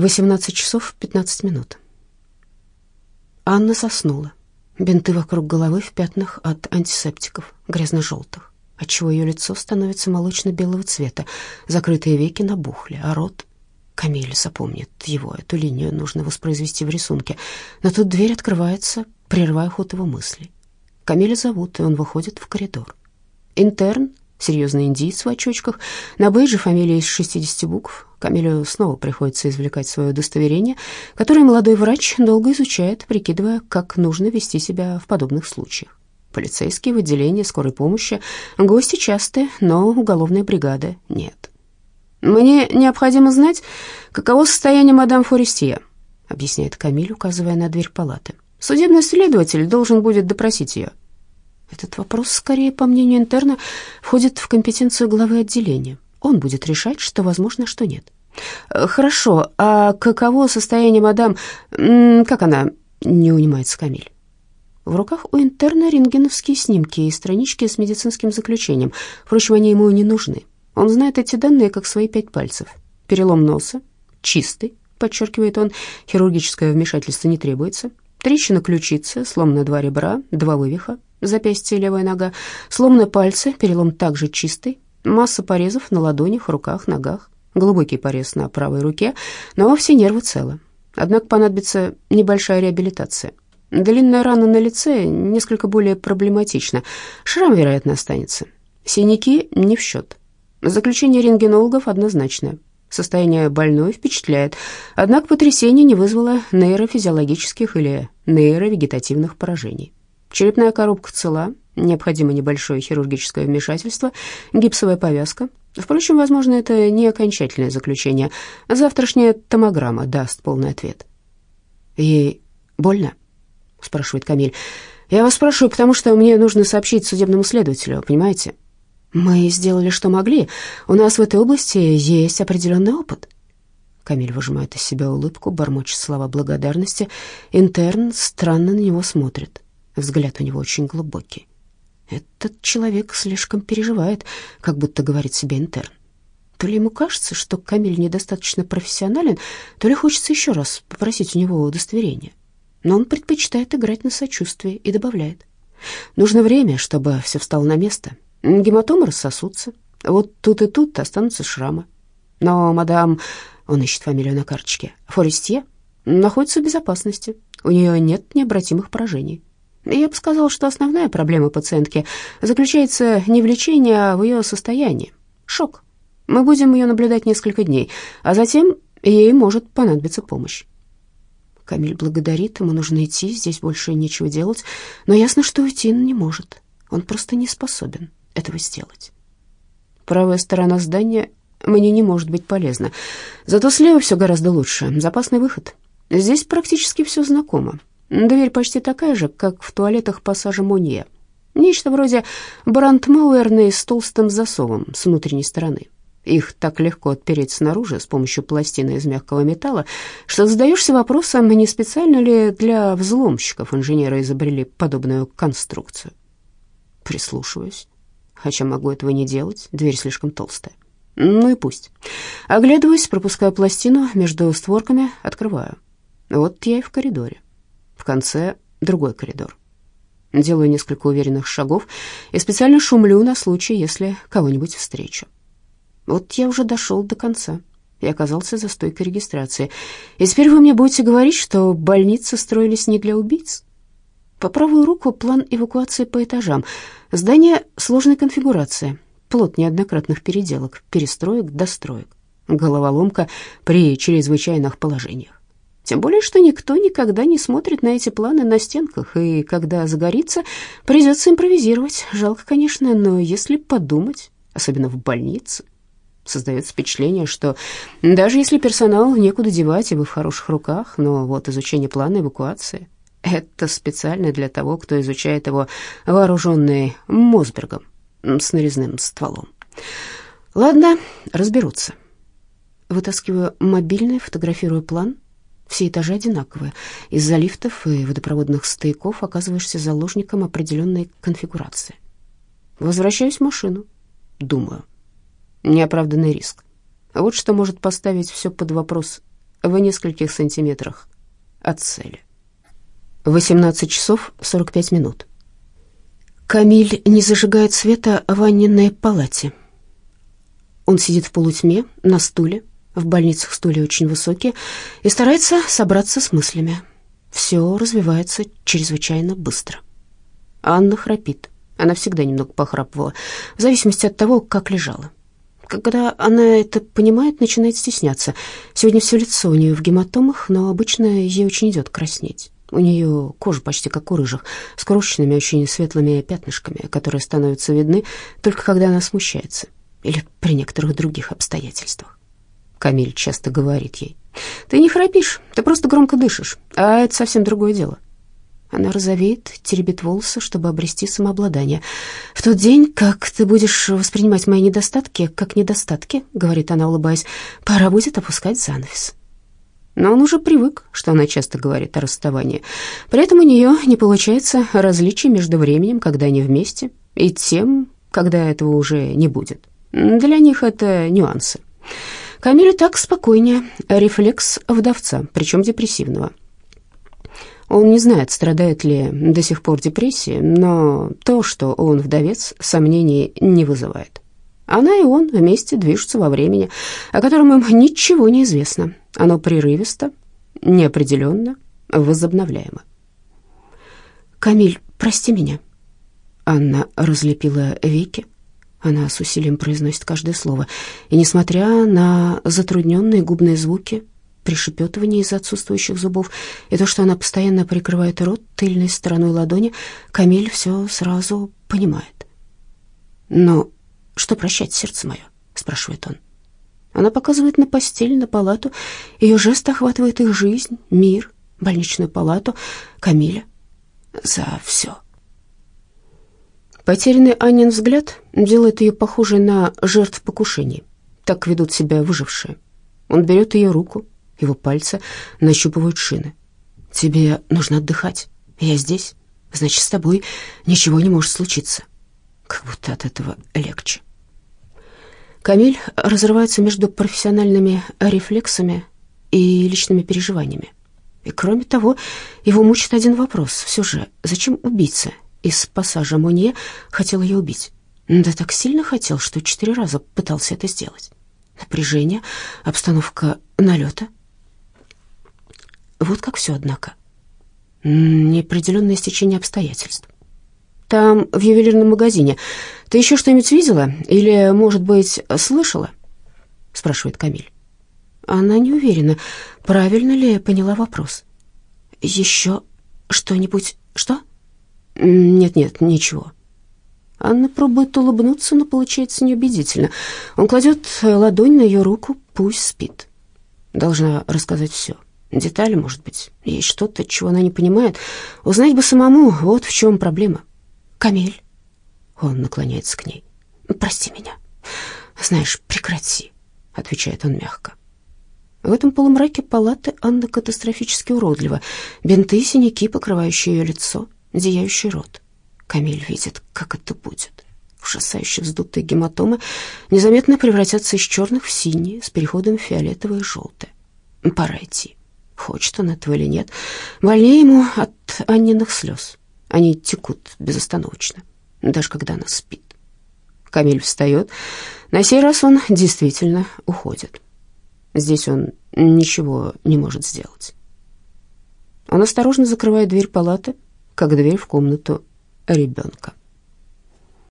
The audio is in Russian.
18 часов 15 минут. Анна заснула. Бинты вокруг головы в пятнах от антисептиков, грязно-желтых, отчего ее лицо становится молочно-белого цвета, закрытые веки набухли, а рот... Камиль запомнит его, эту линию нужно воспроизвести в рисунке. Но тут дверь открывается, прерывая ход его мыслей. Камиля зовут, и он выходит в коридор. Интерн серьезный индиец в очочках, на бейджи фамилия из 60 букв. Камилю снова приходится извлекать свое удостоверение, которое молодой врач долго изучает, прикидывая, как нужно вести себя в подобных случаях. Полицейские в отделении скорой помощи, гости частые, но уголовной бригады нет. «Мне необходимо знать, каково состояние мадам Форестия», объясняет Камиль, указывая на дверь палаты. «Судебный следователь должен будет допросить ее». Этот вопрос, скорее, по мнению интерна, входит в компетенцию главы отделения. Он будет решать, что возможно, а что нет. Э, «Хорошо, а каково состояние мадам... Как она?» — не унимается Камиль. В руках у интерна рентгеновские снимки и странички с медицинским заключением. Впрочем, они ему не нужны. Он знает эти данные как свои пять пальцев. Перелом носа, чистый, подчеркивает он, хирургическое вмешательство не требуется. Трещина ключицы, слом два ребра, два вывиха, запястье и левая нога, слом на пальце, перелом также чистый, масса порезов на ладонях, руках, ногах, глубокий порез на правой руке, но все нервы целы. Однако понадобится небольшая реабилитация. Длинная рана на лице несколько более проблематична. Шрам, вероятно, останется. Синяки не в счет. Заключение рентгенологов однозначное. Состояние больной впечатляет, однако потрясение не вызвало нейрофизиологических или нейровегетативных поражений. Черепная коробка цела, необходимо небольшое хирургическое вмешательство, гипсовая повязка. Впрочем, возможно, это не окончательное заключение. Завтрашняя томограмма даст полный ответ. «Ей больно?» — спрашивает Камиль. «Я вас спрашиваю, потому что мне нужно сообщить судебному следователю, понимаете?» «Мы сделали, что могли. У нас в этой области есть определенный опыт». Камиль выжимает из себя улыбку, бормочет слова благодарности. Интерн странно на него смотрит. Взгляд у него очень глубокий. Этот человек слишком переживает, как будто говорит себе интерн. То ли ему кажется, что Камиль недостаточно профессионален, то ли хочется еще раз попросить у него удостоверение. Но он предпочитает играть на сочувствии и добавляет. Нужно время, чтобы все встало на место. Гематомы рассосутся. Вот тут и тут останутся шрамы. Но мадам, он ищет фамилию на карточке, Форестье, находится в безопасности. У нее нет необратимых поражений. Я бы сказал, что основная проблема пациентки заключается не в лечении, а в ее состоянии. Шок. Мы будем ее наблюдать несколько дней, а затем ей может понадобиться помощь. Камиль благодарит, ему нужно идти, здесь больше нечего делать, но ясно, что уйти он не может. Он просто не способен этого сделать. Правая сторона здания мне не может быть полезна, зато слева все гораздо лучше, запасный выход. Здесь практически все знакомо. Дверь почти такая же, как в туалетах пассажа Монье. Нечто вроде брандмауэрной с толстым засовом с внутренней стороны. Их так легко отпереть снаружи с помощью пластины из мягкого металла, что задаешься вопросом, не специально ли для взломщиков инженеры изобрели подобную конструкцию. Прислушиваюсь, хотя могу этого не делать, дверь слишком толстая. Ну и пусть. Оглядываюсь, пропускаю пластину между створками, открываю. Вот я и в коридоре. Конце другой коридор. Делаю несколько уверенных шагов и специально шумлю на случай, если кого-нибудь встречу. Вот я уже дошел до конца и оказался за стойкой регистрации. И теперь вы мне будете говорить, что больницы строились не для убийц? По правую руку план эвакуации по этажам. Здание сложной конфигурации, плод неоднократных переделок, перестроек, достроек. Головоломка при чрезвычайных положениях. Тем более, что никто никогда не смотрит на эти планы на стенках, и когда загорится, придется импровизировать. Жалко, конечно, но если подумать, особенно в больнице, создается впечатление, что даже если персонал некуда девать, и вы в хороших руках, но вот изучение плана эвакуации — это специально для того, кто изучает его вооруженный Мосбергом с нарезным стволом. Ладно, разберутся. Вытаскиваю мобильный, фотографирую план — все этажи одинаковые. Из-за лифтов и водопроводных стояков оказываешься заложником определенной конфигурации. Возвращаюсь в машину. Думаю. Неоправданный риск. Вот что может поставить все под вопрос в нескольких сантиметрах от цели. 18 часов 45 минут. Камиль не зажигает света в ванниной палате. Он сидит в полутьме на стуле, в больницах стулья очень высокие, и старается собраться с мыслями. Все развивается чрезвычайно быстро. Анна храпит. Она всегда немного похрапывала, в зависимости от того, как лежала. Когда она это понимает, начинает стесняться. Сегодня все лицо у нее в гематомах, но обычно ей очень идет краснеть. У нее кожа почти как у рыжих, с крошечными, очень светлыми пятнышками, которые становятся видны только когда она смущается или при некоторых других обстоятельствах. Камиль часто говорит ей, «Ты не храпишь, ты просто громко дышишь, а это совсем другое дело». Она розовеет, теребит волосы, чтобы обрести самообладание. «В тот день, как ты будешь воспринимать мои недостатки как недостатки, — говорит она, улыбаясь, — пора будет опускать занавес». Но он уже привык, что она часто говорит о расставании. При этом у нее не получается различия между временем, когда они вместе, и тем, когда этого уже не будет. Для них это нюансы. Камиле так спокойнее, рефлекс вдовца, причем депрессивного. Он не знает, страдает ли до сих пор депрессией, но то, что он вдовец, сомнений не вызывает. Она и он вместе движутся во времени, о котором им ничего не известно. Оно прерывисто, неопределенно, возобновляемо. «Камиль, прости меня». Анна разлепила веки. Она с усилием произносит каждое слово. И, несмотря на затрудненные губные звуки, пришепетывание из отсутствующих зубов и то, что она постоянно прикрывает рот тыльной стороной ладони, Камиль все сразу понимает. «Но что прощать, сердце мое?» — спрашивает он. Она показывает на постель, на палату. Ее жест охватывает их жизнь, мир, больничную палату, Камиля. За все. Потерянный Аннин взгляд делает ее похожей на жертв покушений. Так ведут себя выжившие. Он берет ее руку, его пальцы нащупывают шины. «Тебе нужно отдыхать. Я здесь. Значит, с тобой ничего не может случиться». Как будто от этого легче. Камиль разрывается между профессиональными рефлексами и личными переживаниями. И кроме того, его мучит один вопрос. Все же, зачем убийца из пассажа Монье хотел ее убить. Да так сильно хотел, что четыре раза пытался это сделать. Напряжение, обстановка налета. Вот как все, однако. Неопределенное стечение обстоятельств. Там, в ювелирном магазине. Ты еще что-нибудь видела? Или, может быть, слышала?» Спрашивает Камиль. Она не уверена, правильно ли поняла вопрос. «Еще что-нибудь... Что?» «Нет-нет, ничего». Анна пробует улыбнуться, но получается неубедительно. Он кладет ладонь на ее руку, пусть спит. Должна рассказать все. Детали, может быть, есть что-то, чего она не понимает. Узнать бы самому, вот в чем проблема. «Камиль». Он наклоняется к ней. «Прости меня. Знаешь, прекрати», — отвечает он мягко. В этом полумраке палаты Анна катастрофически уродлива. Бинты, синяки, покрывающие ее лицо — зияющий рот. Камиль видит, как это будет. Ужасающие вздутые гематомы незаметно превратятся из черных в синие, с переходом в фиолетовое и желтое. Пора идти. Хочет он этого или нет. Больнее ему от Анниных слез. Они текут безостановочно, даже когда она спит. Камиль встает. На сей раз он действительно уходит. Здесь он ничего не может сделать. Он осторожно закрывает дверь палаты, как дверь в комнату ребенка.